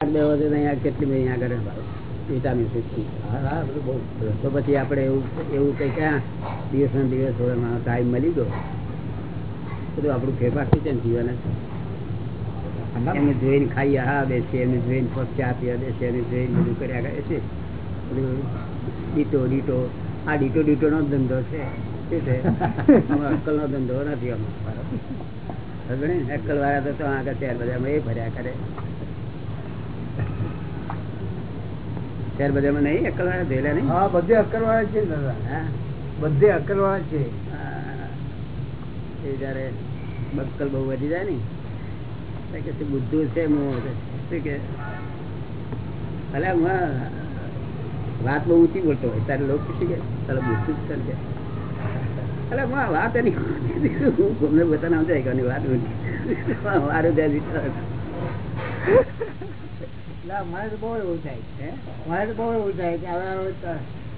કેટલી બધી આગળ વિટામિન તો પછી આપણે એવું એવું કઈ ક્યાં દિવસ ના દિવસ ટાઈમ મળી ગયો. બધું આપણું ફેરફાર થઈ જાય જીવન એમને જોઈને ખાઈ હા બેસીએ એમને જોઈને પગ ચા પીવા બેસે એમને જોઈને બધું કર્યા કરે છે. બધું ડીટો ડીટો. આ ડીટો ડીટો નો ધંધો છે. શું છે? ધંધો નથી અમારો. અક્કલ વાળા તો આગળ ત્યાર બધા એ ભર્યા કરે. ત્યાર બધામાં નહીં અક્કલ વાળા ધેલા નહીં? હા બધે અક્કલ વાળા છે દાદા. બધે અક્કલ વાળા છે એ જયારે બક્કલ બહુ વધી જાય ને કે બુદ્ધુ છે કે? ભલે હું વાત બહુ ઊંચી બોલતો હોય તારે લોકો શું કે તારે બુદ્ધુ જ છે એટલે હું વાત એની હું તમને બતાના સમજાય કે વાત ઊંચી મારું ત્યાં મારે તો બહુ એવું થાય મારે તો બહુ એવું થાય કે હવે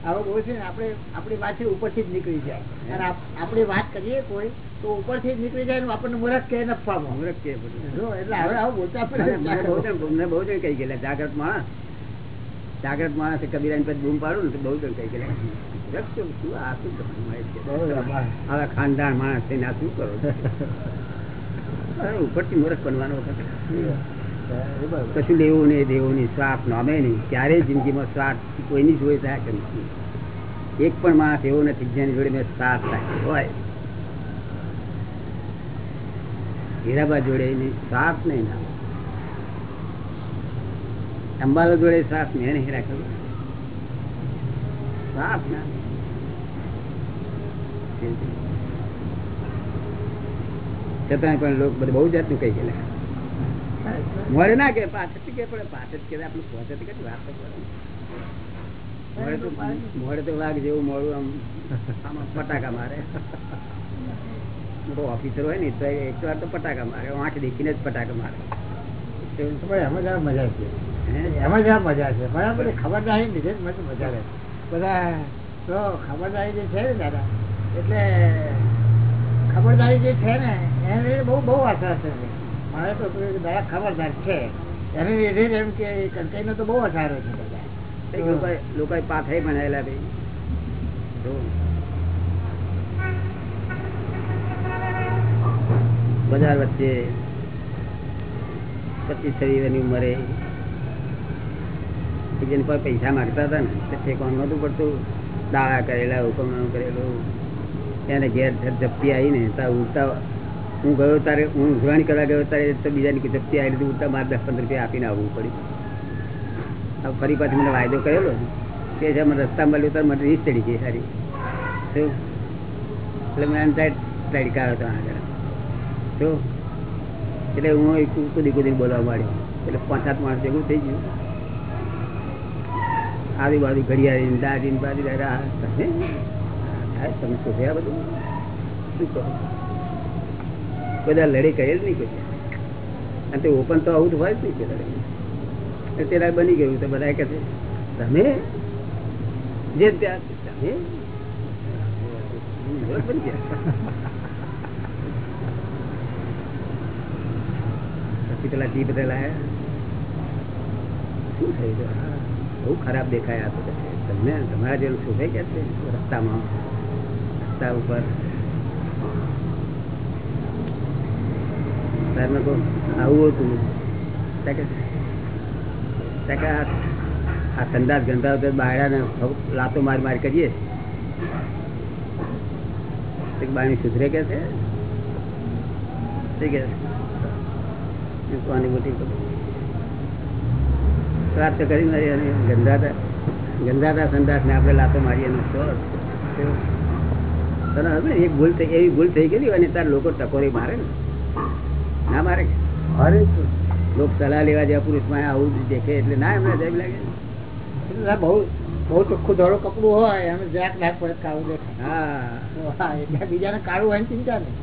આવું બહુ છે ને આપણે આપણી વાત ઉપરથી જ નીકળી જાય. અને આપણી વાત કરીએ કોઈ તો ઉપરથી જ નીકળી જાય આપણને મૂર્ખ કે નફામાં મૂર્ખ કે એટલે હવે આવું બોલતા મને બહુ જણ કહી ગયેલા જાગ્રત માણસ. જાગ્રત માણસ કબીરા પછી બૂમ પાડું ને તો બહુ જણ કહી ગયેલા હવે ખાનદાન માણસ થઈને આ શું કરો ઉપરથી મુરખ બનવાનો વખત. કશું લેવું નહીં, દેવું નહીં સ્વાર્થ નામે નહીં. ક્યારેય જિંદગીમાં સ્વાર્થ કોઈની જોઈ થાય નથી? એક પણ માણસ એવો નથી જેની જોડે મેં સ્વાર્થ થાય હોય. હીરાબા જોડે સ્વાર્થ નહીં ના અંબાલો જોડે સ્વાર્થ મેં નહીં રાખ્યો. સ્વાર્થ ના છતાં પણ લોકો બધું બહુ જાતનું કહી ગયેલા. મળે ના કે પાછળ કે પડે પાછળ કે આપણે પહોંચે કે વાત તો મોડે તો વાઘ જેવું મળું આમ આમાં પટાકા મારે. મોટો ઓફિસર હોય ને તો એક વાર તો પટાકા મારે આંખ દેખીને જ પટાકા મારે. એમાં જરા મજા છે? એમાં જરા મજા છે? બરાબર ખબરદારી લીધે જ મજા રહે. બધા તો ખબરદારી જે છે ને દાદા એટલે ખબરદારી જે છે ને એને બહુ બહુ આશા છે. મારે તો દાદા ખબરદાર છે. એને લીધે એમ કે કંકઈનો તો બહુ અસારો છે દાદા લોકો પાથરે બનાવેલા ભાઈ બજાર વચ્ચે પચીસ છવ્વીસની ઉંમરે જેને પર પૈસા માગતા હતા ને, તે કોણ નહોતું પડતું. દાવા કરેલા હુકમ કરેલું. એને ઘેર જપ્તી આવી ને ત્યાં ઉડતા હું ગયો તારે હું ઉઘરાણી કરવા ગયો તારે તો બીજાની જપ્તી આવી લીધી ઉડતા મારે દસ પંદર રૂપિયા આપીને આવવું પડ્યું. ફરી પાછી મને વાયદો કરેલો. કે છે મને રસ્તા મળ્યો તો મને રીસ ચડી ગઈ સારી. શું એટલે મેં સાઈડ તડકાયો હતો આગળ શું એટલે હું કુદી કુદી બોલવા માંડ્યો. એટલે પાંચ સાત માણસ ભેગું થઈ ગયું. આજુબાજુ ઘડિયાળી દાદી બાજુ તમે શોધ્યા બધું? શું કહો? બધા લડે કહે જ નહીં કોઈ અને તે ઓપન તો આવું હોય જ નહીં પેલા બની ગયું તો બધા કહે તમે જે ત્યાં તમે ગયા. પછી પેલા જી બધા લાયા, શું થયું બહુ ખરાબ દેખાય તો તમને, તમારા જેવું શોધે કે છે? રસ્તામાં, રસ્તા ઉપર આવું હતું. આ સંદાસ ગંધા બાયડા લાતો માર માર કરીએ. બાણી સુધરે કે છે? પ્રાપ્ત કરી મારી ગંધાતા ગંધાતા સંદાસ ને આપણે લાતો મારીએ એક ભૂલ થઈ, એવી ભૂલ થઈ ગયેલી અને તાર લોકો ટકોરી મારે ને. ના મારે? અરે લોક સલાહ લેવા જેવા પુરુષમાં આવું દેખે એટલે ના એમને જેમ લાગે બહુ બહુ ચોખ્ખું ધોળો કપડું હોય એમ જરાક લાગ પડે કાળું દેખાય. હા. બીજાને કાળું હોય ચિંતા નહીં.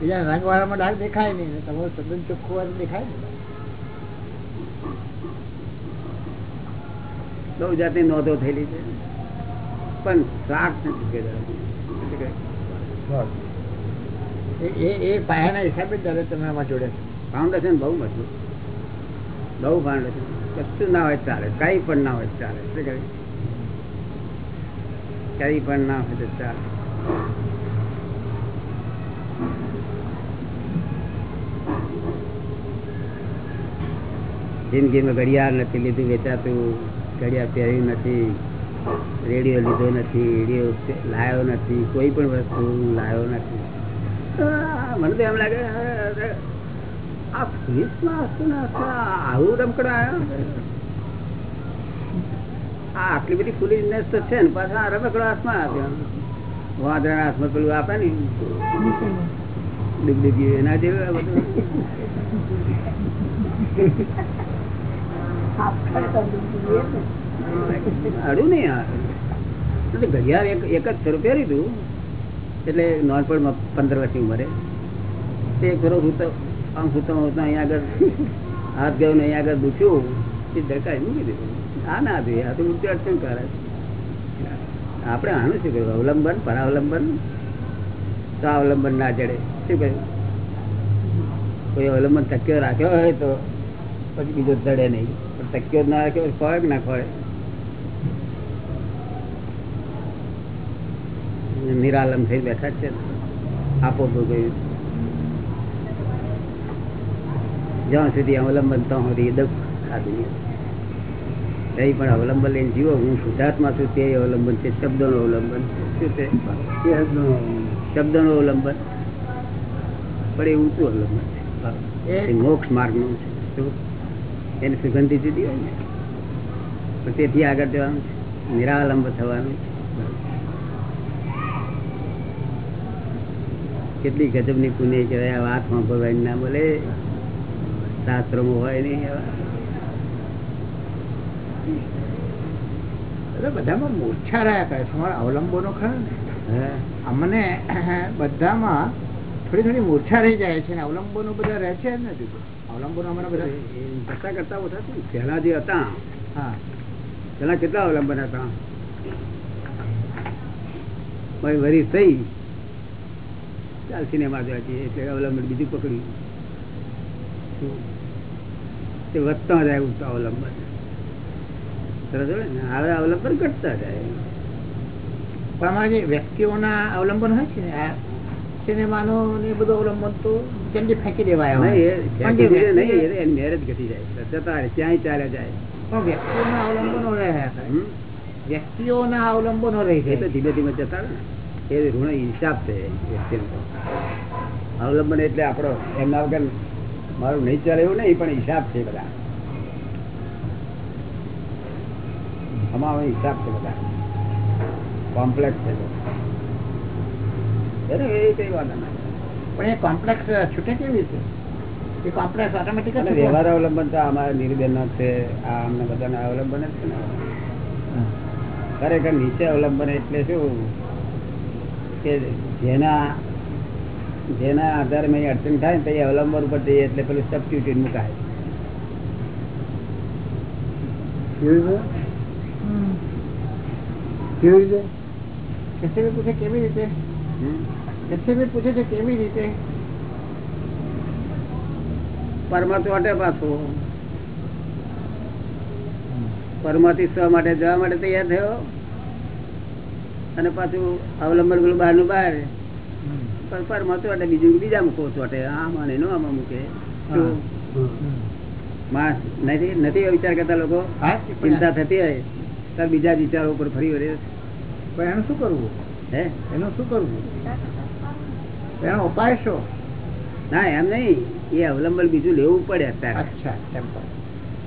બીજા રંગ વાળામાં ડાક દેખાય નહીં તમારું તદ્દન ચોખ્ખું હોય દેખાય ને બહુ જાતની નોંધો થયેલી છે. પણ શાક નથી એ એ પાયાના ફાઉન્ડેશન બહુ મજબૂત. બહુ ફાઉન્ડેશન કશું ના હોય ચાલે. કઈ પણ ના હોય ચાલે. શું કહે કઈ પણ ના હોય ચાલે. જિંદગીમાં ઘડિયાળ નથી લીધું, વેચાતું ઘડિયાળ પહેર્યું નથી, રેડિયો લીધો નથી, રેડિયો લાવ્યો નથી, કોઈ પણ વસ્તુ લાવ્યો નથી. મને તો એમ લાગે આ ફ્રીજમાં હતું આવું રમકડા આટલી બધી ફૂલીનેસ તો છે ને, પાછા રમકડો હાથમાં આપ્યો વાંદરા હાથમાં પેલું આપે ને ડુગડુગી એના જેવું બધું. અડું નહીં ઘડિયાળ એક જ પહેરી હતું એટલે નોનપણમાં પંદર વર્ષની ઉંમરે. તે ફેરો સૂતો આમ સૂતો હોતા અહીંયા આગળ હાથ ગયો ને અહીંયા આગળ દુખ્યું, તે ધડકાઈ મૂકી દીધું. આ ના દે આ તો ઉડતી અડચણ કરે? આપણે આનું શું કહ્યું અવલંબન, પરાવલંબન? અવલંબન ના ચડે. શું કહ્યું કોઈ અવલંબન તક્યો રાખ્યો હોય તો પછી બીજો ચડે નહીં. પણ તક્યો ના રાખ્યો કે ના ખોળે નિરાલમ થઈ બેઠા છે. આપો તો ગયું જ્યાં સુધી અવલંબન તો સુધી દુઃખ ખાધું કઈ પણ અવલંબન લઈને જીવો. હું શુદ્ધાત્મા છું તે અવલંબન છે. શબ્દોનું અવલંબન. શું છે? શબ્દોનું અવલંબન. પણ એ ઊંચું અવલંબન છે. એ મોક્ષ માર્ગનું છે? એની સુગંધી જુદી હોય ને? પણ તેથી આગળ જવાનું છે. નિરાલંબ થવાનું છે. કેટલી ગજબની પુણ્ય કહેવાય આ વાત ભગવાન ના બોલે શાસ્ત્રોમાં હોય નહીં એવા. બધામાં મૂર્છા રહ્યા કરે છે મારા અવલંબનો ખરા ને. અમને બધામાં થોડી થોડી મૂર્છા રહી જાય છે ને અવલંબનો બધા રહે છે જ નથી અવલંબનો અમારા બધા કરતા કરતા ઓછા છે. પહેલા જે હતા હા. પેલા કેટલા અવલંબન હતા? વરી થઈ? ચાલ સિનેમા જોવા જઈએ. એટલે અવલંબન બીજું પકડ્યું. તે વધતા જાય ઉઠતા અવલંબન. હવે અવલંબન ઘટતા જાય. જે વ્યક્તિઓના અવલંબન હોય છે ને આ સિનેમાનો ને બધું અવલંબન તો દેવાય. એ જે ફેંકી દે નહીં એની મેરેજ ઘટી જાય. જતા રહે ક્યાંય ચાલ્યા જાય. પણ વ્યક્તિઓના અવલંબનો રહ્યા વ્યક્તિઓના અવલંબનો રહે છે. ધીમે ધીમે જતા રહે. એ ઋણ હિસાબ છે અવલંબન એટલે આપણો એમના વગર મારું નહીં ચાલે એવું નહીં પણ હિસાબ છે બધા. અમારો હિસાબ છે બધા. કોમ્પ્લેક્સ છે એ કઈ ના. પણ એ કોમ્પ્લેક્સ છૂટે કેવી રીતે? એ કોમ્પ્લેક્સ ઓટોમેટિક વ્યવહાર અવલંબન તો અમારા નિર્બેન છે આ અમને બધાના અવલંબન જ છે ને. ખરેખર નીચે અવલંબન એટલે શું? કે જેના જેના આધારે મેં અડચણ થાય ને તે એ અવલંબન ઉપર જઈએ એટલે પેલું સબસ્ટિટ્યુટ મુકાય. કેવી રીતે? પૂછે કેવી રીતે? પૂછે છે કેવી રીતે? પરમત વાટે પાછું. પરમાથી સ્વ માટે જવા માટે તૈયાર થયો? અને પાછું અવલંબન પેલું બહાર. પણ પરમત વાટે બીજું બીજા મૂકો ચોટે આમાં ને આમાં મૂકે? માણસ નથી નથી વિચાર કરતા લોકો. ચિંતા થતી હોય. ત્યારે બીજા વિચારો ઉપર ફરી વળે પણ એનું શું કરવું? હે? એનું શું કરવું? એનો ઉપાય શું? ના એમ નહીં. એ અવલંબન બીજું લેવું પડે અત્યારે.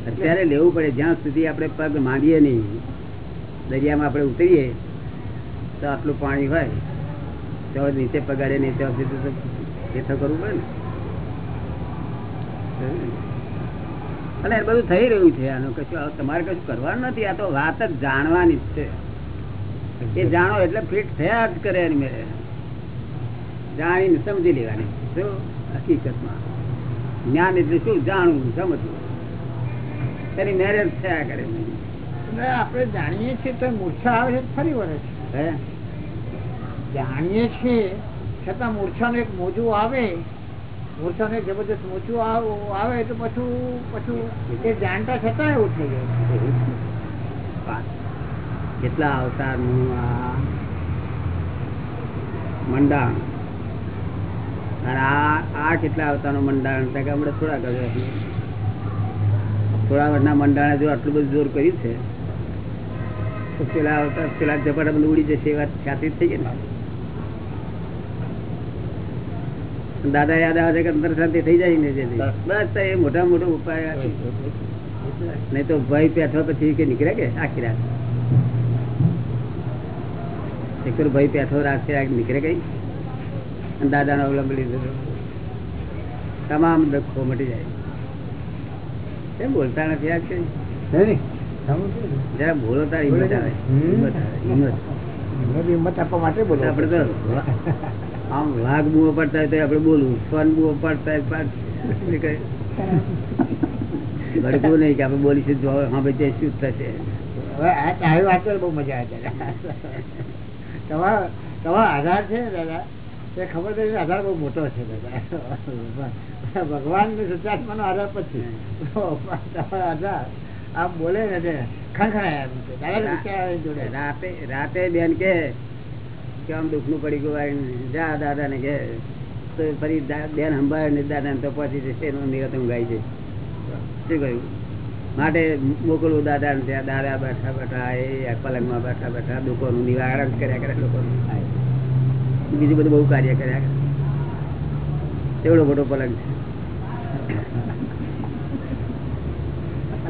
અત્યારે લેવું પડે. જ્યાં સુધી આપણે પગ માંડીએ નહીં દરિયામાં આપણે ઉતરીએ તો આટલું પાણી હોય તો નીચે પગાડે નહીં ત્યાં સુધી તો એ તો કરવું પડે ને. અને બધું થઈ રહ્યું છે. આનું કશું તમારે કશું કરવાનું નથી. આ તો વાત જ જાણવાની જ છે. એ જાણો એટલે ફિટ થયા જ કરે એની મેળે. જાણીને સમજી લેવાની. શું? હકીકતમાં. જ્ઞાન એટલે શું? જાણવું સમજવું. તેની મેરેજ થયા કરે. આપણે જાણીએ છીએ તો મૂર્છા આવે છે ફરી વળે છે. હે? જાણીએ છીએ, છતાં મૂર્છાનું એક મોજું આવે, મૂર્છાનું એક જબરદસ્ત મોજું આવે તો પછી પછી એ જાણતા છતાં એવું થઈ જાય. કેટલા અવતારનું આ મંડાણ? અને આ કેટલા અવતારનું મંડાણ? કે હમણાં થોડા કર્યો થોડા વર્ષના મંડાણે જો આટલું બધું જોર કર્યું છે, તો પેલા અવતાર, પેલા ઝપાટા બધું ઉડી જશે એ વાત ખાતરી થઈ ગઈ ને. દાદા યાદ આવે છે કે અંતર શાંતિ થઈ જાય ને બસ. એ મોટા મોટો ઉપાય નહીં તો ભય પેઠો પછી કે નીકળે કે? આખી રાત. એક ભય પેઠો રાખશે નીકળે કઈ? અને દાદાનો અવલંબ લીધો. તમામ દુઃખો મટી જાય. કેમ બોલતા નથી આ કઈ? જરા બોલો તારી હિંમત આવે. હિંમત આવે હિંમત. આપવા માટે બોલો. આપડે તો આમ વાઘ બુઓ પડતા હોય તો આપડે બોલવું. સ્વન બુઓ પડતા ભડકવું નહીં કે આપડે બોલીશું જો હા ભાઈ તે શું થશે? વાત બહુ મજા આવે તમારો આધાર છે દાદા? એ ખબર છે આધાર બહુ મોટો છે દાદા. ભગવાન ને શુદ્ધાત્મા નો આધાર પછી. તમારો આધાર આમ બોલે ને ખણખણાય રાતે રાતે બેન કે કે આમ દુઃખનું પડી ગયું જા દાદા ને કે તો ફરી બેન સંભાળે ને દાદા ને તો પહોંચી જશે એનું નિરતમ ઊંઘાઈ છે શું કહ્યું? માટે મોકલવું દાદા ને ત્યાં દાદા બેઠા બેઠા એ પલંગમાં બેઠા બેઠા દુઃખોનું નિવારણ કર્યા કરે લોકોનું બીજું બધું બહુ કાર્ય કર્યા કરે. એવડો મોટો પલંગ છે.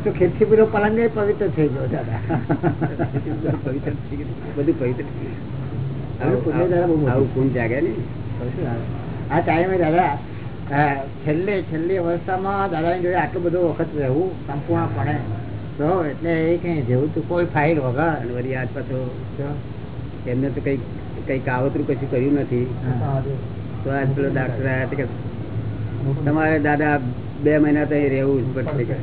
તો ખેતી પેલો પલંગ પવિત્ર થઈ ગયો દાદા. પવિત્ર થઈ ગયું. બધું પવિત્ર થઈ ગયું. આવું કુંડ જાગે ને? આ ટાઈમે દાદા છેલ્લે છેલ્લી અવસ્થામાં દાદાની જોડે આટલું બધું વખત રહેવું સંપૂર્ણપણે. તો એટલે એ કઈ જેવું તો કોઈ ફાઇલ વગર. વળી આજ પાછો તો, એમને તો કઈ કઈ કાવતરું કશું કર્યું નથી. તો આજ પેલો ડાક્ટર આવ્યા કે તમારે દાદા બે મહિના તો અહીં રહેવું જ પડશે.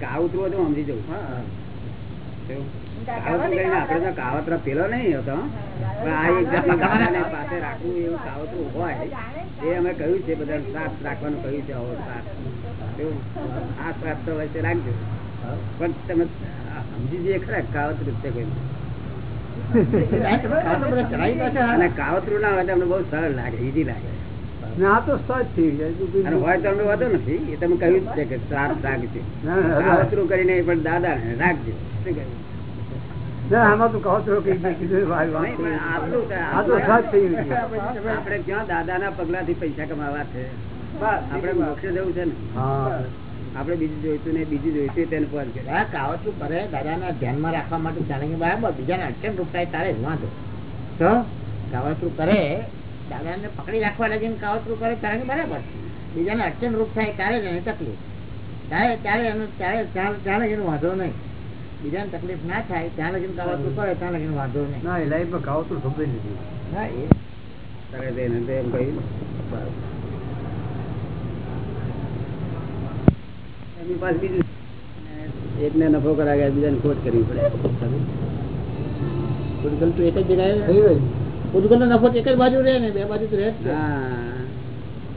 કાવતરું તો સમજી જવું નહીં, તો કાવતરું પેલો નહીં હતો. પણ આ એક પાસે રાખવું એવું કાવતરું હોય એ અમે કહ્યું છે બધા સાથ રાખવાનું કહ્યું છે આવો આ સાથ તો વચ્ચે રાખજો. પણ તમે સમજી જઈએ ખરા કાવતરું છે કોઈ. કાવતરું ના હોય તો બહુ સરળ લાગે ઈઝી લાગે. ના તો અને હોય તો અમને વાંધો નથી એ તમે કહ્યું છે કે સાથ રાખજો. કાવતરું કરીને પણ દાદા રાખજો. શું કહ્યું? ના આમાં તો કહો છો કે કીધું ભાઈ વાત નહીં, પણ આટલું તો- આ તો સચ થઈ ગયું આપણે ક્યાં દાદાના પગલાથી પૈસા કમાવા છે? આપણે મોક્ષે જવું છે ને? હા. બીજું જોઈતું ને બીજું જોઈતું તેને પર કરે આ કાવતરું કરે દાદાના ધ્યાનમાં રાખવા માટે જાણે કે બરાબર બીજાને અડચણ રૂપ થાય તારે વાંધો. તો? કાવતરું કરે દાદાને પકડી રાખવા લાગીને કાવતરું કરે તારે કે બરાબર. બીજાને અડચણ રૂપ થાય ત્યારે જ એની તકલીફ. ત્યારે ત્યારે એનું ત્યારે જાણે એનો વાંધો નહીં. બીજાને તકલીફ ના થાય ત્યાં લગીને કાવતરું કરે ત્યાં લગીને વાંધો નહીં. ના એ લાઈફમાં ખાવ તો ખબર નથી હા એ કરે છે એને તો એમ કહ્યું. એની પાસે બીજું એકને નફો કરાવ્યા બીજાને ખોટ કરવી પડે. ઉદગલ તો એક જ જગ્યાએ ઉદગલ નો નફો એક જ બાજુ રહે ને બે બાજુ તો રહે હા.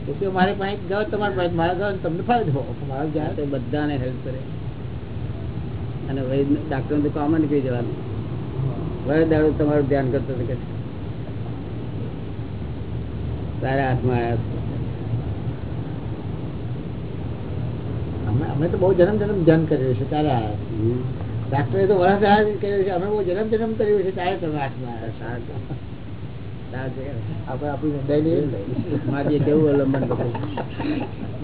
રૂપિયો મારે પાસે જાઓ તમારે પાસે મારે જાઓ તમને ફાયદો? મારા જાય તે બધાને હેલ્પ કરે. અને ડાક્ટર તો કામ નીકળી જવાનું વડે દાડો તમારું ધ્યાન કરતો કે તારા હાથમાં આવ્યા. અમે તો બહુ જન્મ જન્મ ધ્યાન કર્યું છે તારા ડાક્ટરે તો વરસ કર્યું છે અમે બહુ જન્મ જન્મ કર્યું છે ત્યારે તમે હાથમાં આવ્યા સારું.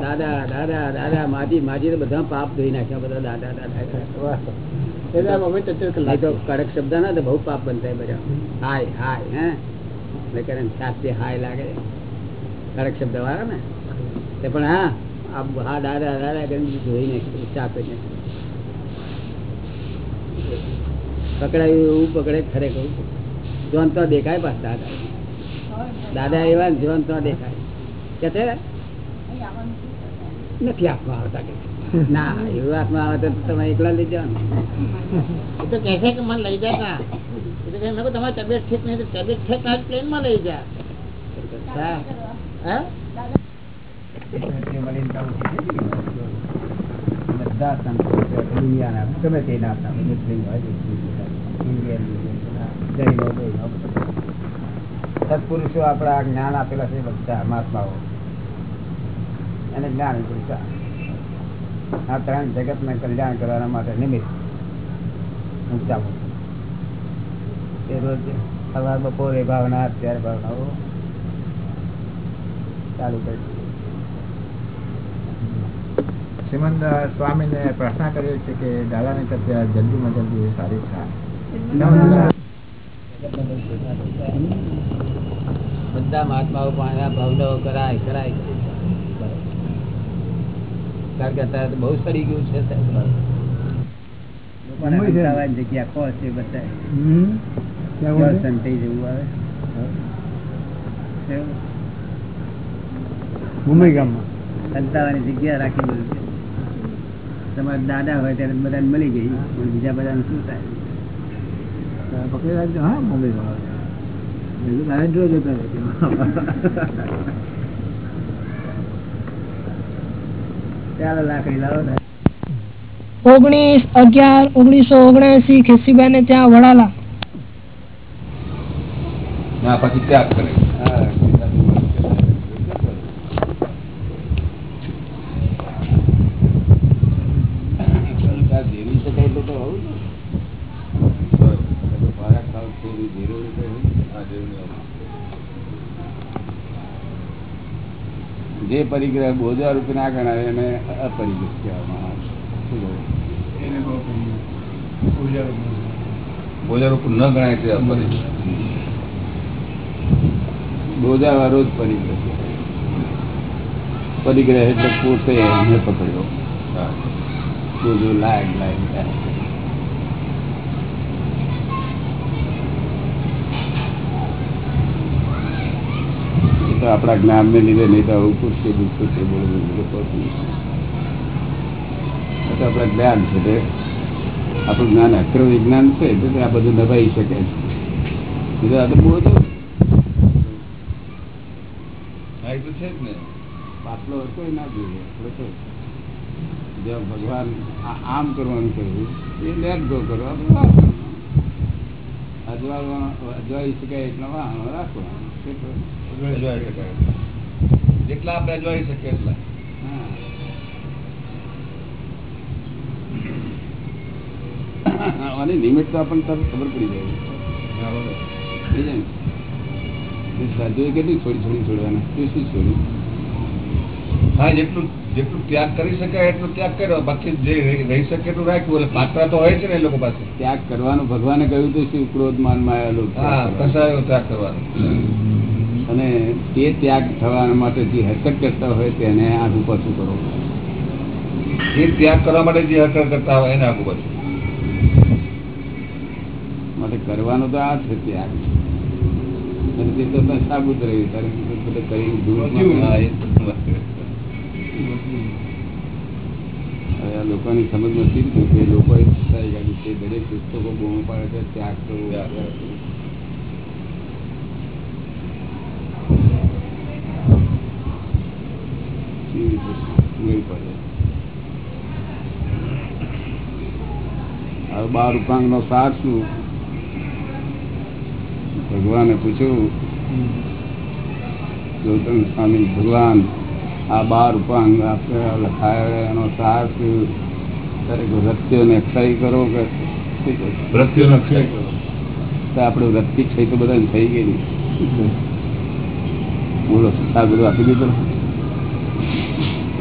દાદા દાદા દાદા માજી માજી તો બધા પાપ ધોઈ નાખ્યા બધા દાદા દાદા તો કડક શબ્દ ના તો બહુ પાપ બનતા બધા. હાય હાય હે? કરે હાય લાગે. કડક શબ્દ વાળા ને? તે પણ હા આ હા દાદા દાદા કરીને ધોઈ નાખ્યું ચાપે પકડાયું એવું પકડે ખરેખર. જોન તો દેખાય પાછા દાદા. દાદા એવા ને જીવન તો દેખાય. કે છે? નથી આત્મા આવતા કે. ના એવું આત્મા આવે તો તમે એકલા લઈ જાઓ ને. એ તો કહે છે કે મને લઈ જતા. તમારી તબિયત ઠીક નહીં તો તબિયત ઠીક ના પ્લેનમાં લઈ જા. બધા દુનિયાના ગમે ઇન્ડિયન જૈનો સત્પુરુષો આપણા જ્ઞાન આપેલા છે બધા મહાત્માઓ. અને જ્ઞાન પુરુષા આ ત્રણ જગત ને કલ્યાણ કરવાના માટે નિમિત્ત ઊંચા રોજ સવાર બપોરે ભાવના, અત્યારે ભાવનાઓ ચાલુ કરી શ્રીમંત સ્વામીને પ્રાર્થના કર્યો છે કે દાદાની તબિયત જલ્દીમાં જલ્દી સારી થાય. બધા મહાત્માઓ પણ આ કરાય કરાય. કારણ કે અત્યારે બહુ સડી ગયું છે જગ્યા કો છે બધા? સંતાઈ જવું આવે. મુંબઈ ગામમાં? સંતાવાની જગ્યા રાખી છે. તમારા દાદા હોય ત્યારે બધાને મળી ગઈ. પણ બીજા બધાને શું થાય? પકડી રાખજો. હા મુંબઈ માં ઓગણીસ અગિયાર ઓગણીસો ઓગણસી ખેસીબેન ત્યાં વડાલા. પછી ત્યાગ કરે. પરિગ્રહ બોજા રૂપે ના ગણાય એને અપરિગ્રહ કહેવામાં આવે છે. શું કહ્યું? બોજારો પર ન ગણાય તે અપરિગ્રહ બોજા વાળો જ પરિગ્રહ. પરિગ્રહ એટલે પોતે એમને પકડ્યો લાગ લાગ લાગ. તો આપણા જ્ઞાન ને લીધે નહીં તો આવું પૂછશે પૂછશે બોલે બોલે આપણા જ્ઞાન છે તે આપણું જ્ઞાન અક્ર વિજ્ઞાન છે તો આ બધું દબાઈ શકે છે. બીજું આ તો બહુ છે જ ને. પાટલો કોઈ ના જોઈએ. ભગવાન આમ કરવાનું કહ્યું, એ લેટ ગો કરો, આપણે અજવાઈ શકાય એટલા વાહનો રાખવાનું શકાય. જેટલા આપણે શકીએ એટલા. હા. આની લિમિટ તો આપણને તરત ખબર પડી જાય. પડી જાય ને? એ સાધુએ કેટલી છોડી છોડી છોડવાના. શું શું છોડ્યું? હા જેટલું જેટલું ત્યાગ કરી શકાય એટલું ત્યાગ કર્યો. બાકી જે રહી રહી શકે એટલું રાખ્યું. એટલે પાત્રા તો હોય છે ને એ લોકો પાસે. ત્યાગ કરવાનું. ભગવાને કહ્યું તો શું ક્રોધ માનમાં આવેલું? હા કસાયો ત્યાગ કરવાનો. અને તે ત્યાગ થવા માટે જે હરકત કરતા હોય તેને આગું પાછું કરો. એ ત્યાગ કરવા માટે જે હરકત કરતા હોય એને આગળ પાછું માટે કરવાનો તો આ છે ત્યાગ. અને તે તો તને સાબુત રહ્યું તારે કઈ. હવે લોકોની સમજ નથી કે લોકો દરેક પુસ્તકો બહુ પાડે છે ત્યાગ કરવો. પડે બાર ઉપાંગ નો સાર શું ભગવાને પૂછ્યું ગૌતમ સ્વામી ભગવાન આ બાર ઉપાંગ આપણે લખાયો એનો સાર શું દરેક વૃત્તિઓને ક્ષય કરો કે વૃત્તિઓને ક્ષય કરો. તો આપણે વૃત્તિ ક્ષય તો બધાને થઈ ગઈ. બોલો સાર આપી દીધું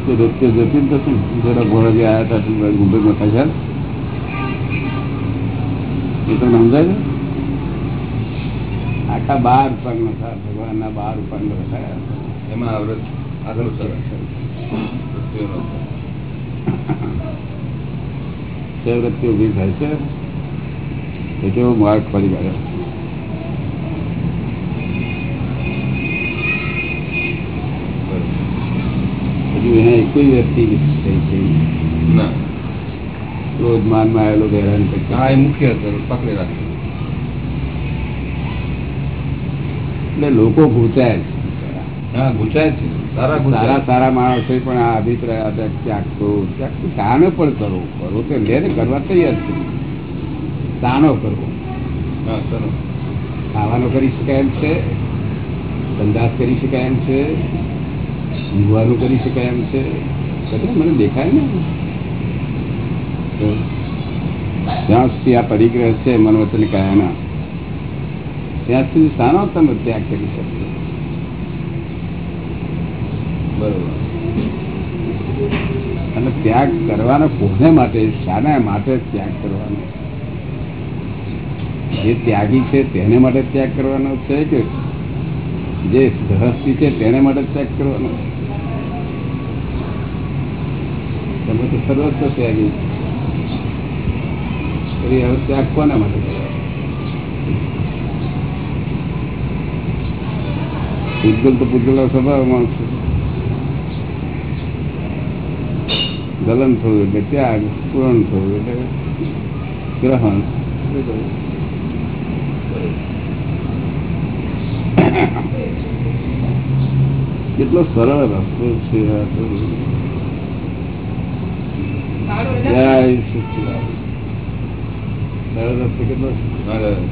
તે જતી જ નથી જરા ઘોડા જે આવ્યા હતા મુંબઈમાં થયા એ તો સમજાય આખા બાર ઉપાંગ સાર ભગવાનના બાર ઉપાંગો લખાયા એમાં આવડત આગળ સરસ વૃત્તિઓનો છે થાય છે એટલે માર્ગ ફરી ગયો કોઈ વ્યક્તિ થઈ છે ના. ક્રોધ માનમાં આવેલો હેરાન કરતા હા એ મુખ્ય પકડી રાખે. એટલે લોકો છે. હા ગુચાય છે. સારા સારા સારા માણસો પણ આ અભિપ્રાય આપે કે ત્યાગતો ત્યાગ પણ કરો કરો તો લે ને કરવા તૈયાર છે. તાનો કરવો. હા ખાવાનો કરી શકાય એમ છે ધંધાસ કરી શકાય એમ છે. ઊંઘવાનું કરી શકાય એમ છે. મને દેખાય ને. જ્યાં સુધી આ પરિગ્રહ છે, મનવચન કયાના. ત્યાં સુધી સાનો તમે ત્યાગ કરી શકશો. બરોબર. અને ત્યાગ કરવાનો કોને માટે, શાના માટે ત્યાગ કરવાનો. જે ત્યાગી છે તેને માટે ત્યાગ કરવાનો છે કે જે સહસ્તી છે તેને માટે ત્યાગ કરવાનો? તમે તો સર્વસ્વ ત્યાગી હવે ત્યાગ કોના માટે કરવાનો? તો પૂતગલ સ્વભાવ માણસ. ગલન થયું એટલે ત્યાગ, પૂરણ થયું એટલે ગ્રહણ કેટલો સરળ રસ્તો છે આ તો. જય સચ્ચિદાનંદ. સરળ રસ્તો કેટલો છે? હા,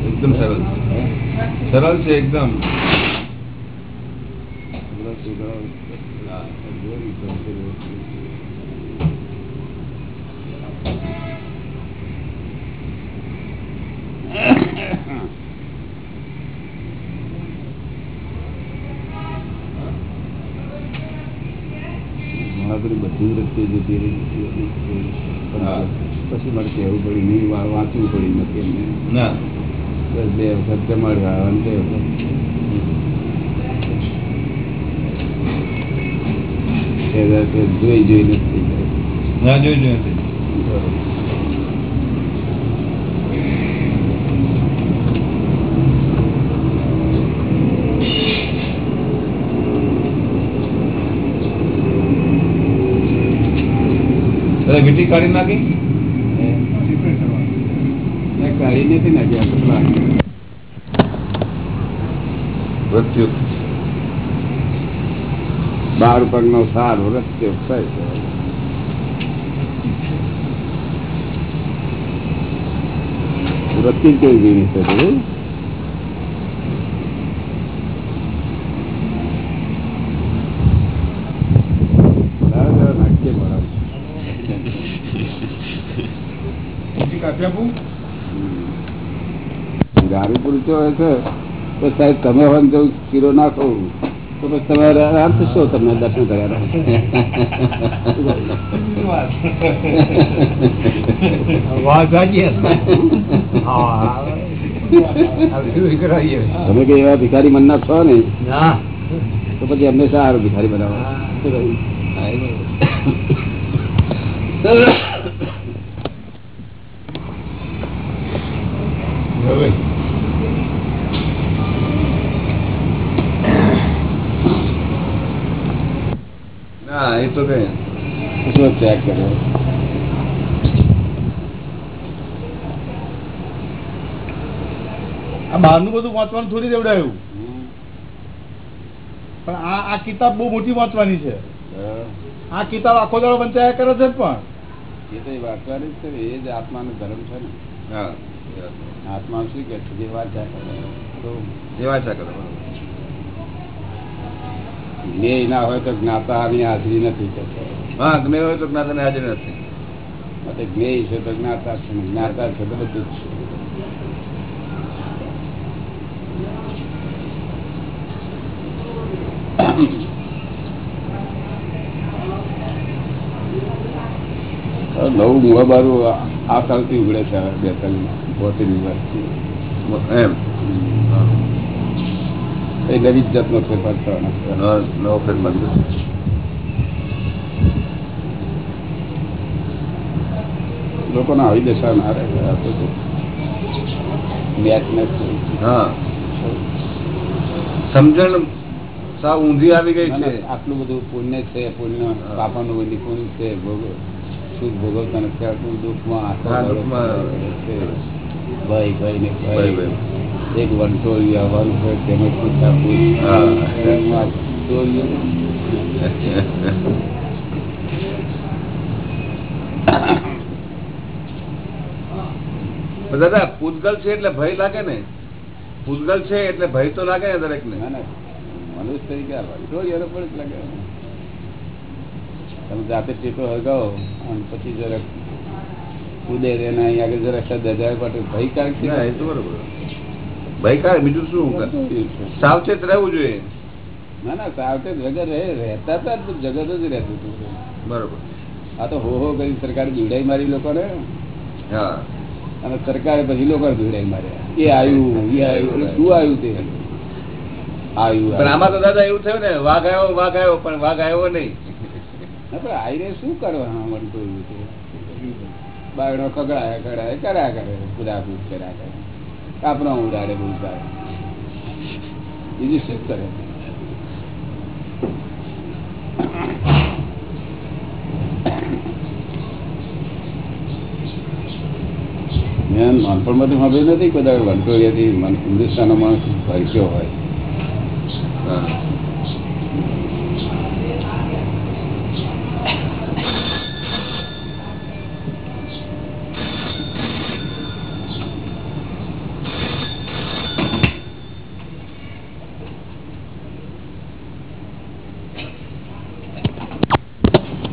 એકદમ સરળ. સરળ છે એકદમ બધા વૃત્તિ જતી રહી. પછી મળતું એવું પડી નહીં વાંચવું પડ્યું નથી એમને. ના. બસ બે વખત જમાડવા બે વખત. જોઈ જોઈ નથી ના જોઈ જોઈ નથી. વીટી કાઢી નાખી એ કાઢી નથી નાખ્યા પેલા મૃત્યુ બાર પગનો સારો રસ્યો થાય. વૃત્તિ કેવી વીણી છે. ગાડી પૂરતો હોય છે તો સાહેબ તમે હોય ને જો કિલો નાખો તો પછી તમારે અર્થ શું તમને દર્શન કર્યા તમે કઈ એવા ભિખારી મનના છો ને તો પછી અમને સારું ભિખારી બનાવો શું કહ્યું? ના એ તો કઈ કર્યો આ બહારનું બધું વાંચવાનું થોડી દેવડાયું. પણ આ આ કિતાબ બહુ મોટી વાંચવાની છે. આ કિતાબ આખો દાડો વંચાયા કરે છે પણ. એ તો એ વાંચવાની જ છે એ જ આત્માનો ધર્મ છે ને. હા. આત્મા શું કે છે? જે વાંચ્યા કરે. તો એ વાંચા કરો બરોબર. જ્ઞેય ના હોય તો જ્ઞાતાની હાજરી નથી કે છે. હા જ્ઞેય હોય તો જ્ઞાતાને હાજર નથી. માટે જ્ઞેય છે તો જ્ઞાતા છે જ્ઞાતા છે તો બધું જ છે. નવું મુવા બારું આ- સાલથી ઉગડે છે બે ત્રણ બોતેર વર્ષથી એમ. એ નવી જાતનો ફેરફાર. નવો નવો ફેરફાર થશે. લોકોને આવી દશા ના રહે હા. સમજણ સાવ ઊંધી આવી ગઈ છે. આટલું બધું પુણ્ય છે પુણ્ય પાપાનું નિપુણ છે ભોગ સુખ ભોગવતા નથી આટલું દુઃખમાં ભાઈ ભય ને ભાઈ. એક વંટોળી આવવાનું છે તેને પૂછા પૂછ દાદા પૂતગલ છે એટલે ભય લાગે ને? પૂતગલ છે એટલે ભય તો લાગે ને દરેક ને મનુષ્ય તરીકે વંટોળી પણ જ લાગે. તમે જાતે ટેકો હગાવો અને પછી જરાક કૂદે રે ને અહીં આગળ જરાક શબ્દ હજાર માટે ભયકારક છે. એ તો બરોબર. ભયકારક બીજું શું સાવચેત રહેવું જોઈએ. ના ના સાવચેત વગર રહે રહેતા હતા જગત જ રહેતું હતું. બરોબર. આ તો હો હો કરી સરકાર બીવડાઈ મારી લોકોને. હા. અને સરકારે પછી લોકો બીવડાઈ મારે એ આવ્યું એ આવ્યું શું આવ્યું તે? આવ્યું પણ આમાં તો દાદા એવું થયું ને વાઘ આવ્યો વાઘ આવ્યો પણ વાઘ આવ્યો નહીં. પણ આઈને શું કરવા મળતું એવું છે? બાયણો કગડાય કગડાય કર્યા કરે કુદાકુદ કર્યા કરે. કાપડા ઉડાડે ઉડાડે બીજું શું કરે? મેં નાનપણમાં તો સાંભળ્યું નથી કદાચ વંટોળિયાથી હિન્દુસ્તાનનો માણસ ભરક્યો હોય હા.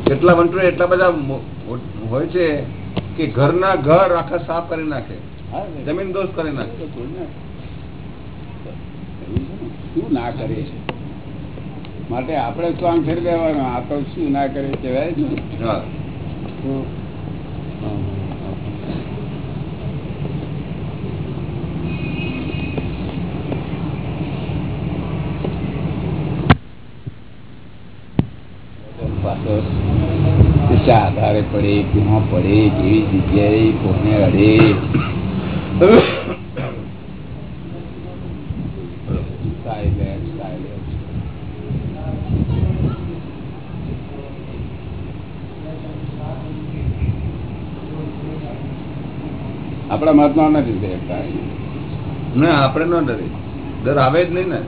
કેટલા વંટોળ એટલા બધા હોય છે કે ઘરના ઘર આખા સાફ કરી નાખે. હા, જમીન દોષ કરી નાખે. શું ના કરે છે? માટે આપણે સ્વાંગ ફેર દેવાનો આ તો શું ના કરે કહેવાય ને? હા તો હા, હા. પાછો શા આધારે પડે ક્યાં પડે, કેવી જગ્યાએ કોને અડે. આપણા મહાત્મા નથી દેખતા ના, આપણે ન ડરી ડર આવે જ નહીં ને.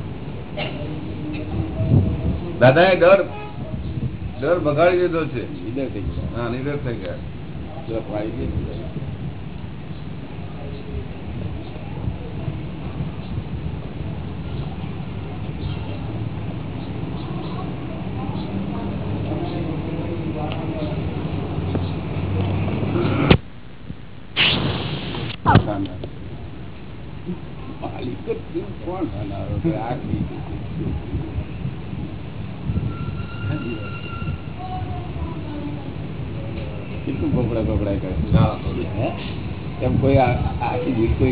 દાદા એ ડર ડર બગાડી દીધો છે. લીડર થઈ ગયા હા નિડર થઈ ગયા તરફ આવી ગઈ. માલિક જ છું, કોણ બનાવ્યો કે આખી કેટલું બબડા બબડા કરે હા. હે? એમ કોઈ આ-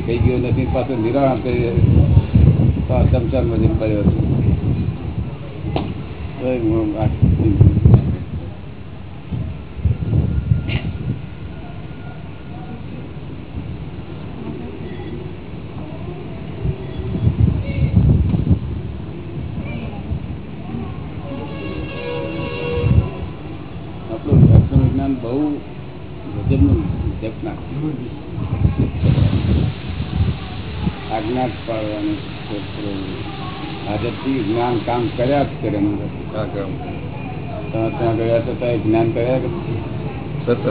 કહી ગયો નથી પાછું નિરાણ કરી તો આ ચમચામાં જઈને પડ્યો હતો. તોય હું આખી આપણું દર્શન વિજ્ઞાન બહુ ગજબનું જપના આજ્ઞા જ પાડવાની છે પેલું આદતથી જ્ઞાન કામ કર્યા જ કરે? તમે ત્યાં ગયા તો ત્યાં જ્ઞાન કર્યા કે સતત.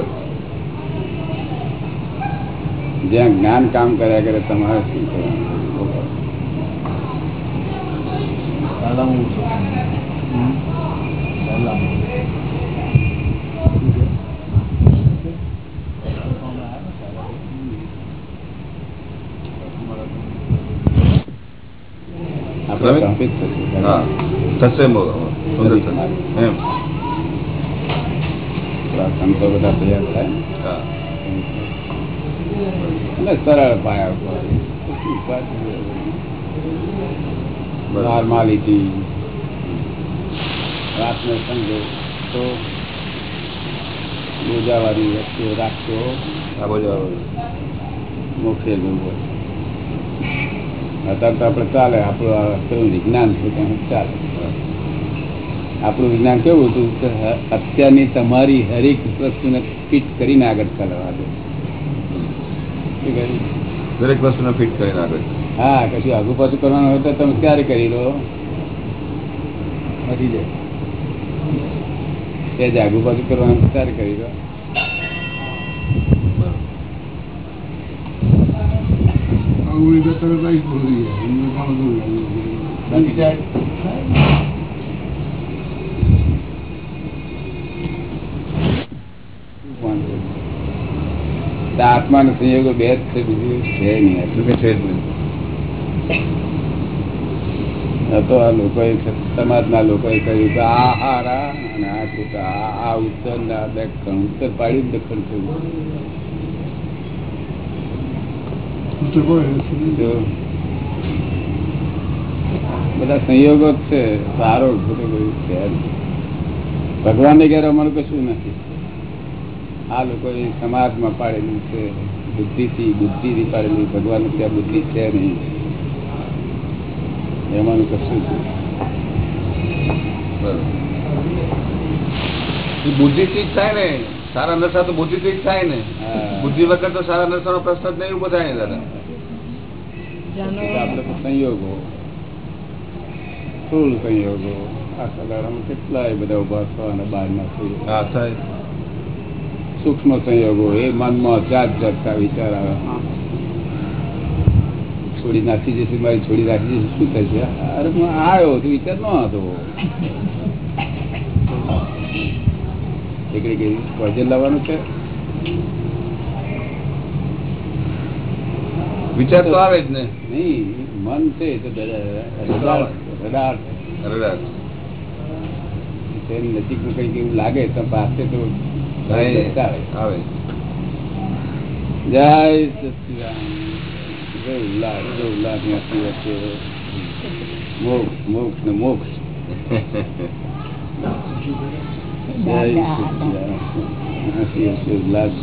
જ્યાં જ્ઞાન કામ કર્યા કરે તમારે શું કરવાનું? પ્રવીણ? હા થશે સુંદર થશે એમ સંતો બધા તૈયાર થાય અને સરળ પાયા ઉપર રાતને સમજો તો આ બધા. મોક્ષે જવું હોય અત્યારે તો આપણે ચાલે આપણું આ પેલું વિજ્ઞાન છે ત્યાં ચાલે. આપણું વિજ્ઞાન કેવું હતું કે અત્યારની તમારી હરેક વસ્તુને ફિટ કરીને આગળ ચાલવા દે? દરેક વસ્તુને ફિટ કરીને આગળ. હા કશું આગુ પાછું કરવાનું હોય તો તમે ક્યારે કરી લો. મરી જાય. તે જ આગુ પાછું કરવાનું ત્યારે કરી લો. બાકી જાય વાંધો નહીં. તો આત્માનો સંયોગો બે જ છે બીજું છે નહીં એટલું કે છે જ નહીં. આ તો આ લોકોએ સમાજના લોકોએ કહ્યું કે આ હારા અને આ ઉત્તર ને આ દક્ષિણ ઉત્તર પાડ્યું ને દક્ષિણ થયું બધા સંયોગો જ છે સારો ભગવાન. ભગવાનને ઘેર અમારું કશું નથી. આ લોકો સમાજમાં પાડેલું છે બુદ્ધિથી બુદ્ધિથી પાડેલું ભગવાન ત્યાં બુદ્ધિ છે નહીં. એમાંનું કશું છે. બુદ્ધિથી જ થાય ને. સારા નશા તો બુદ્ધિથી જ થાય ને. હા. બુદ્ધિ વગર તો સારા નશાનો પ્રશ્ન જ નહીં ઊભો થાય દાદા. આપણે સંયોગો. સ્થૂળ સંયોગો. આખા દાડામાં કેટલાય બધા ઊભા થવાના બહારના સંયોગો સૂક્ષ્મ સંયોગો એ મનમાં જાત જાતના વિચાર આવે. હા. છોડી નાખી જશે મારી છોડી નાખી જશે શું થશે અરે હું આવ્યો તો વિચાર ન હતો. એકડી કઈ કોજલ લાવવાનું છે? વિચાર તો આવે જ ને. નહીં મન છે તો નજીકનું કઈ એવું લાગે તો પાસે તો આવે આવે. જય મોક્ષ મોક્ષ ને મોક્ષ. જય સચિદાન ઉલ્લાસ.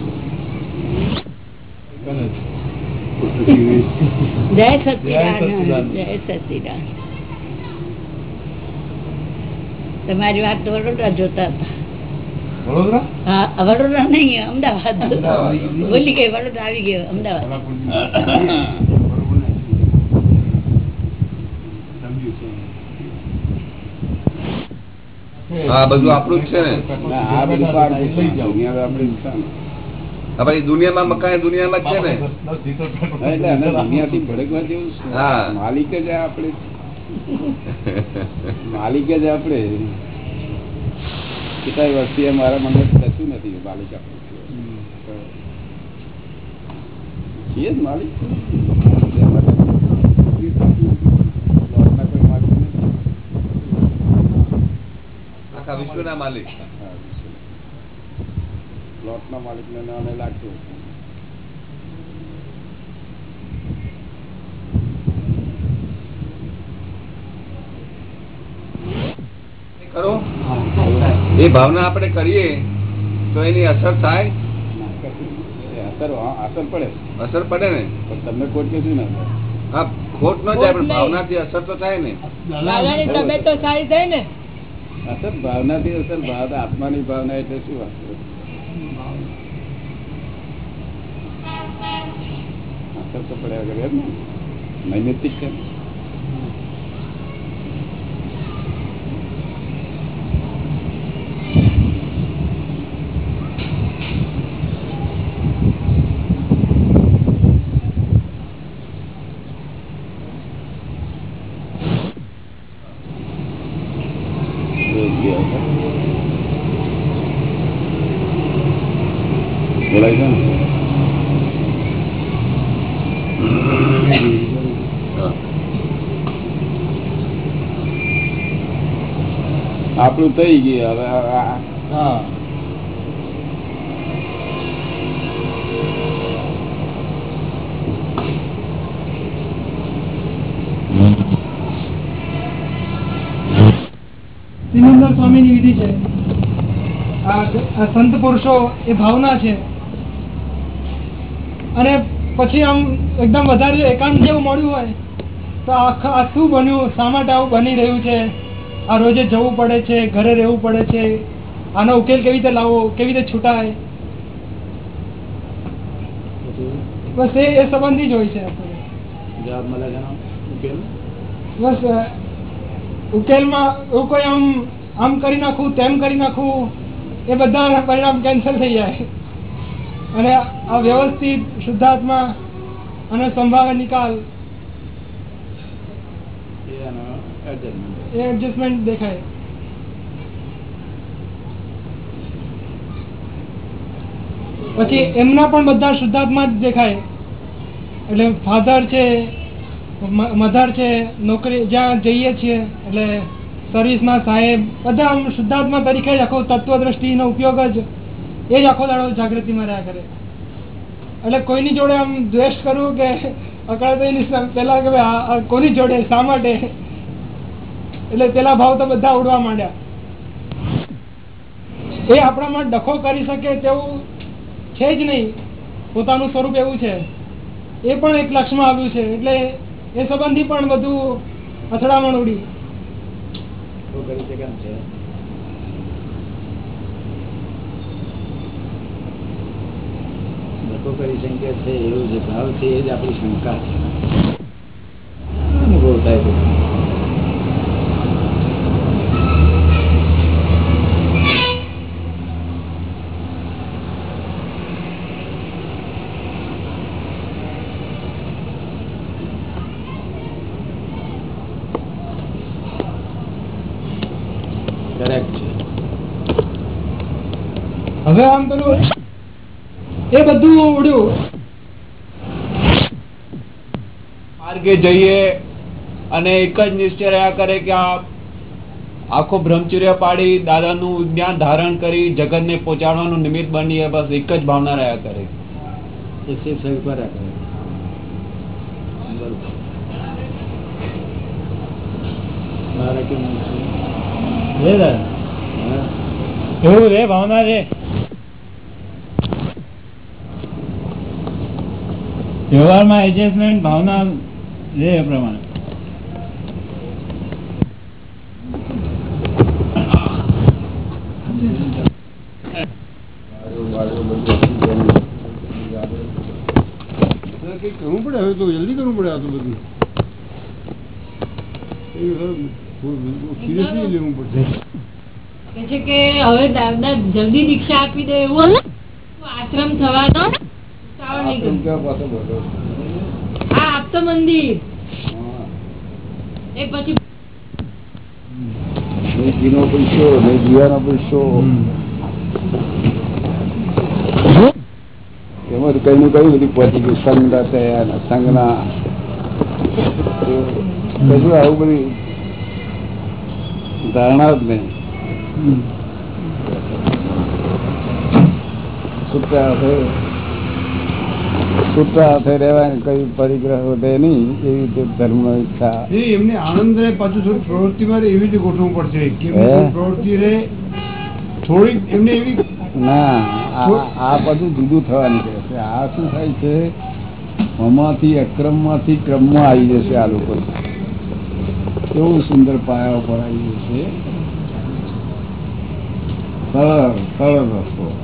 જય સચિદાન જય સચિદાન તમારી વાત વડોદરા જોતા હતા. વડોદરા? હા નહીં અમદાવાદ. બોલી ગઈ વડોદરા આવી ગયો અમદાવાદ. હા બધું આપણું જ છે ને. આ બધું આપણે આપણું ભાઈ દુનિયામાં મકાન દુનિયામાં છે ને? દુનિયાથી ભડકવા જેવું હા. માલિક જ આપણે. માલિક જ આપણે. કેટલાય વર્ષથી મારા મનમાં કશું નથી માલિક આપણે. છીએ જ માલિક. આખા વિશ્વના માલિક. હા, લોટના માલિકને નામે લાગતું એ ભાવના આપણે કરીએ તો એની અસર થાય? અસર અસર પડે. અસર પડે ને? પણ તમને ખોટ કશું ના હા ખોટ ન જાય પણ ભાવનાથી અસર તો થાય ને? તબિયત તો સારી થાય ને? અસર ભાવનાથી અસર ભાવ આત્માની ભાવના એટલે શું વાત છે? અસર તો પડ્યા કરે ને નૈમિતિક છે. બોલાય છે ને આપણું થઈ ગયું હવે હા. સ્વામીની વિધિ છે. આ સંત પુરુષો એ ભાવના છે. અને પછી આમ એકદમ વધારે એકાંત મળ્યું હોય, તો આખા શું બન્યું, શા આવું બની રહ્યું છે? આ રોજે જવું પડે છે ઘરે રહેવું પડે છે. આનો ઉકેલ કેવી રીતે લાવવો કેવી રીતે છૂટાય? બસ એ એ સંબંધી જ હોય છે જવાબ મળે ઉકેલ? બસ ઉકેલમાં એવું કોઈ આમ આમ કરી નાખું તેમ કરી નાખું એ બધા પરિણામ કેન્સલ થઈ જાય. અને આ વ્યવસ્થિત શુદ્ધાત્મા અને સંભાવે નિકાલ એ એનો adjustment. એ એડજસ્ટમેન્ટ દેખાય પછી એમના પણ બધા શુદ્ધાત્મા જ દેખાય. એટલે ફાધર છે મધર છે, નોકરી, જ્યાં જઈએ છીએ, એટલે સર્વિસમાં સાહેબ, બધા આમ શુદ્ધાત્મા તરીકે જ આખો તત્વદ્રષ્ટિનો ઉપયોગ જ એ જ આખો દાડો જાગૃતિમાં રહ્યા કરે. એટલે કોઈની જોડે આમ દ્વેષ કરવું કે અકળાય તો એની પેલા કે કોની જોડે, શા માટે? એટલે પેલા ભાવ તો બધા ઉડવા માંડ્યા. એ આપણામાં ડખો કરી શકે તેવું છે જ નહીં. પોતાનું સ્વરૂપ એવું છે. એ પણ એક લક્ષમાં આવ્યું છે. એટલે એ સંબંધી પણ બધું અથડામણ ઉડી. કરી શકે છે. એવું જે ભાવ છે, એ જ આપણી શંકા છે. અનુભવ થાય તો કરેક્ટ છે હવે આમ પેલું એ બધું ઉડ્યું. માર્ગે જઈએ અને એક જ નિશ્ચય રહ્યા કરે કે આ આખો બ્રહ્મચર્ય પાડી દાદાનું જ્ઞાન ધારણ કરી જગતને પહોંચાડવાનું નિમિત્ત બની બસ એક જ ભાવના રહ્યા કરે? એવું રે ભાવના છે. વ્યવહારમાં એડજસ્ટમેન્ટ ભાવના રહે એ પ્રમાણે. કરવું પડે હવે તો જલ્દી કરવું પડે આ તો બધું. સિરિયસલી લેવું પડશે. કે છે કે હવે દાદા જલ્દી દીક્ષા આપી દે એવું આશ્રમ થવાનો. કેવા પાછો બોલો. આ આપતો મંદિર. એ પછી જીનો પૈસો ને જીવાનો પૈસો એમાં કઈ નું કઈ બધી પહોંચી ગયું સંગ થયા સંગના. કશું આવું બધી ધારણા જ નહીં. છૂટા હાથે રહેવાય કઈ પરિગ્રહ વધે નહીં એવી રીતે ધર્મ ઈચ્છા. એમને આનંદ રહે પાછું થોડી પ્રવૃત્તિમાં એવી રીતે ગોઠવવું પડશે કે એમની હે? કોઈ પ્રવૃત્તિ રહે થોડીક એમને એવી ના આ- આ બધું જુદું થવાનું છે. આ શું થાય છે? આમાંથી અક્રમમાંથી ક્રમમાં આવી જશે આ લોકો. કેવું સુંદર પાયા ઉપર આવી જશે. સરળ સરળ રસ્તો.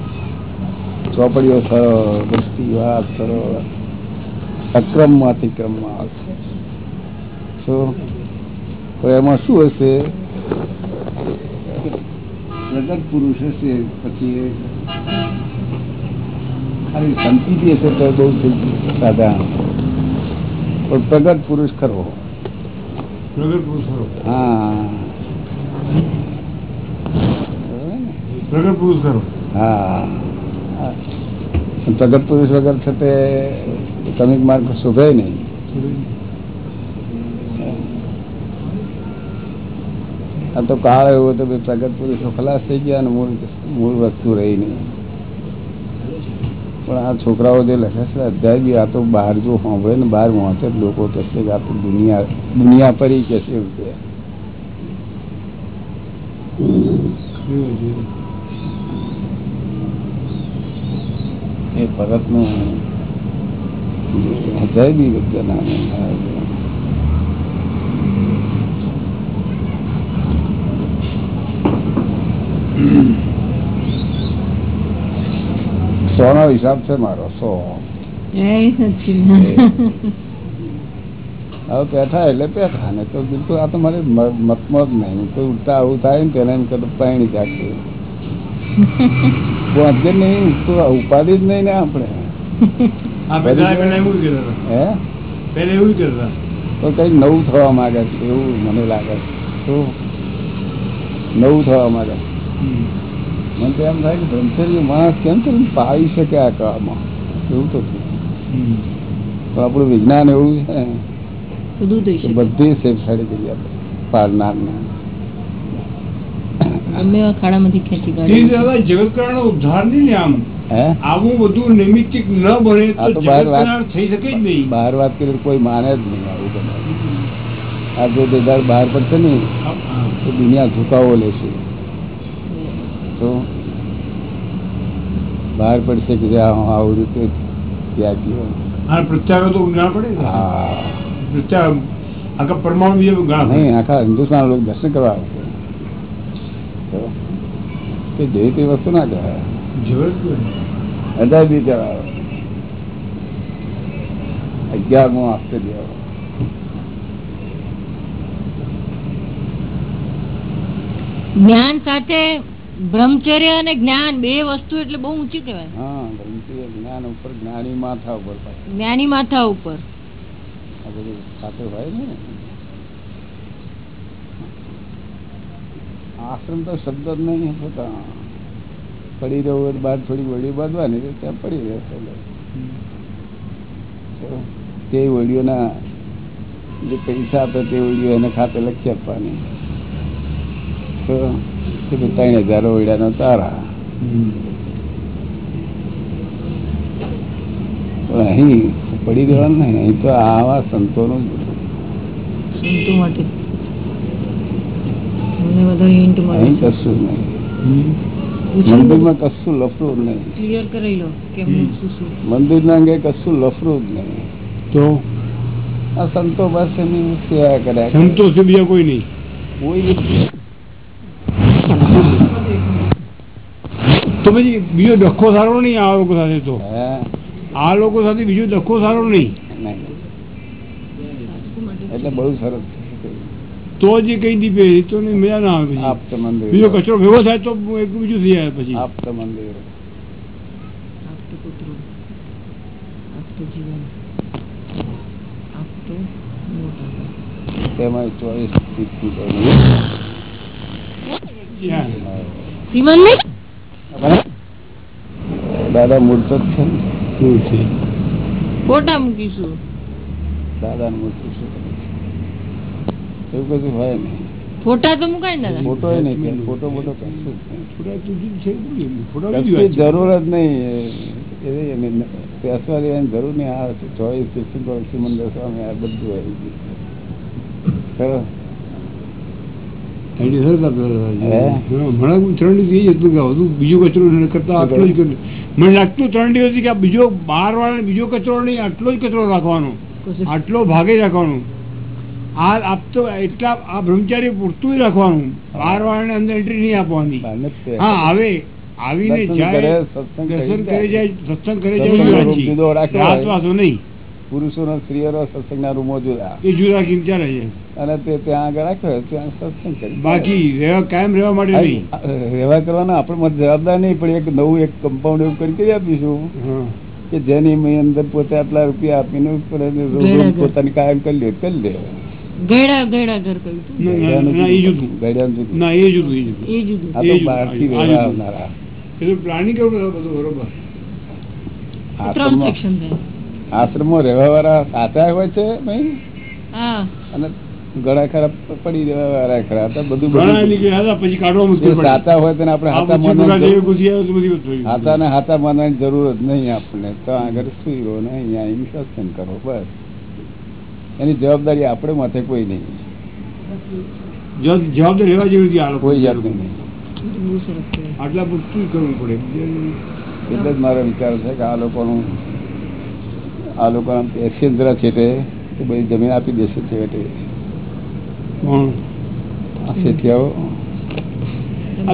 ચોપડીઓ સરળ વસ્તી વાત સરળ અક્રમમાંથી અતિક્રમમાં આવશે. તો એમાં શું હશે? પ્રગટ પુરુષ હશે પછી ખાલી સંપત્તિ હશે તો બહુ સાધારણ. પણ પ્રગટ પુરુષ ખરો. પ્રગટ પુરુષ ખરો. હા. પ્રગટ પુરુષ ખરો. હા. પ્રગટ પુરુષ વગર છે તે ક્રમિક માર્ગ શોભે નહીં. આ તો કાળ એવો તો પ્રગટ પુરુષો ખલાસ થઈ ગયા અને મૂળ મૂળ વસ્તુ રહી નહીં. પણ આ છોકરાઓ જે લખે છે અધ્યાય બી આ તો બહાર જો સાંભળે ને બહાર વાંચે લોકો કહેશે કે આ તો દુનિયા દુનિયા પરી કહેશે એવું કે એ બી વિદ્યાના સો નો હિસાબ છે મારો સો. હવે પેઠા એટલે પેઠા ને તો બિલકુલ આ તો મારે મ- મતમાં નહીં. તો ઉડતા આવું થાય ને તેને એમ કદું પાણી જાગતું પહોંચે નહીં? તો ઉપાધિ જ નહીં ને આપણે. તો કઈ નવું થવા માંગે છે એવું મને લાગે છે. નવું થવા માંગે મને તો એમ થાય કે બ્રહ્મચર્ય માણસ કેમ કરીને પાવી શકે આ કાળમાં? એવું તો છે. તો આપણું વિજ્ઞાન એવું છે. બધું સેફ સાડી કરી આપે પાડનારને. ગમે ખાડામાંથી ખેંચી તે દાદા જગત ઉદ્ધાર નહીં આમ. આવું બધું નૈમિત્તિક ન બને તો બહાર વાત- થઈ શકે જ નહીં. બહાર વાત કરી કોઈ માને જ નહીં આવું બધા આ જો દેદાર બહાર પડશે ને તો દુનિયા ઝુકાવો લેશે. તો બહાર પડશે કે આવું રીતે ત્યાગીઓ હા પ્રત્યાઘાતો તો ના પડે હા. પ્રત્યાઘાત આખા પરમાણુ નહીં આખા હિન્દુસ્તાન લોકો દર્શન કરવા આવશે. તે જે તે વસ્તુ ના કહેવાય. જગત બી કહેવાય. અગિયારમો આશ્ચર્ય જ્ઞાન સાથે બ્રહ્મચર્ય અને જ્ઞાન બે વસ્તુ એટલે બહુ ઊંચી કહેવાય. હા બ્રહ્મચર્ય જ્ઞાન ઉપર જ્ઞાની માથા ઉપર જ્ઞાની માથા ઉપર. આ બધું સાથે હોય ને? આશ્રમ તો શબ્દ જ નહીં હોતા પડી રહ્યો હોય બહાર થોડી વડીઓ બાંધવાની ત્યાં પડી રહેશે તે વડીઓના જે પૈસા આપે તે વડીઓ એને ખાતે લખી આપવાની. તો ત્રણ હજાર વડિયાનો તારા. પણ અહીં પડી રહેવાનું નહીં અહીં તો આવા સંતોનું. સંતો માટે મને વધારે હિન્ટ મળે અહીં કશું જ નહીં મંદિરમાં કશું લફરું જ નહીં. ક્લિયર કરી લો કેમનું શું શું મંદિરના અંગે કશું લફરું જ નહીં. તો? આ સંતો સેવા કર્યા કરે. બીજા કોઈ નહીં. કોઈ તો પછી બીજો ડખો સારો નહીં આ લોકો સાથે તો? હે? આ લોકો સાથે બીજો ડખો સારો નહીં. એટલે બહુ સરસ છે. તો જે કઈ દીપે તો મજા ના આવે બીજો કચરો ભેગો થાય તો એક બીજું થઈ જાય પછી. દાદા મૂર્ત જ છે? ને એવું છે ફોટા મૂકીશું દાદાનું મૂર્તિ શું કરે છે? એવું કશું હોય નહીં. ફોટા તો મુકાય ને ફોટો નહીં ફોટો બોટો જ નહીં. બીજી વાત છે. જરૂર જ નહીં. જરૂર આ ચોવીસ સ્વામી આ બધું આવી ગયું બીજો કચરો બીજો બાર વાળા બીજો કચરો નહીં આટલો જ કચરો રાખવાનો. આટલો ભાગે રાખવાનો. આ એટલા આ બ્રહ્મચારી પૂરતું જ રાખવાનું બહાર વાળાને અંદર એન્ટ્રી નહીં આપવાની. હા આવે આવીને જાય કરે, સત્સંગ કરી દર્શન જાય. કરી જાય. સત્સંગ કરી જાય. રાત વાસો નહીં. પુરુષોનો સ્ત્રીઓનો સત્સંગના રૂમો જુદા. એ જુદા કેમ ચાલે છે અને તે ત્યાં આગળ રાખ્યો ત્યાં સત્સંગ કરી બાકી રહેવા કાયમ રહેવા માટે નહીં. રહેવા કરવાના આપણે મત જવાબદાર નહીં પણ એક નવું એક કમ્પાઉન્ડ એવું કરી કરી આપીશું. કે જેની મેં અંદર પોતે આટલા રૂપિયા આપીને. પોતાની કાયમ કરી લે કરી લે. ગયડા ગયડા ઘર કહ્યું ના, ના, ગયડાનું ના, એ જુદું. જુદું. ગયડાનું જુદું. ના એ જુદું એ જુદું. એ જુદું. આ તો બહારથી આ રહેવા આવનારા. એ પ્લાનિંગ કેવું બધું બરોબર. ત્રણ સેક્શન થાય આશ્રમમાં રહેવા વાળા સાચા હોય છે નહીં હા. અને ઘણા ખરા પડી રહેવા વાળા ખરા તો બધું ઘણા નીકળ્યા હતા પછી કાઢવા મુશ્કેલ પડે સાચા હોય તેને આપણે હાથા માનવાની. હાથા ને હાથા માનવાની જરૂર જ નહીં આપણે તો આગળ સુઈ રહો ને અહીંયા આવીને કરો? બસ. એની જવાબદારી આપણે માથે કોઈ નહીં. જવાબદારી રહેવા જેવી કોઈ જાત નહીં. આટલા શું કરવું પડે? એટલે જ મારો વિચાર છે કે આ લોકોનું આ લોકો એશિયન જરા છેટે એ બધી જમીન આપી દેશે છેવટે. આ શેઠિયાઓ. આ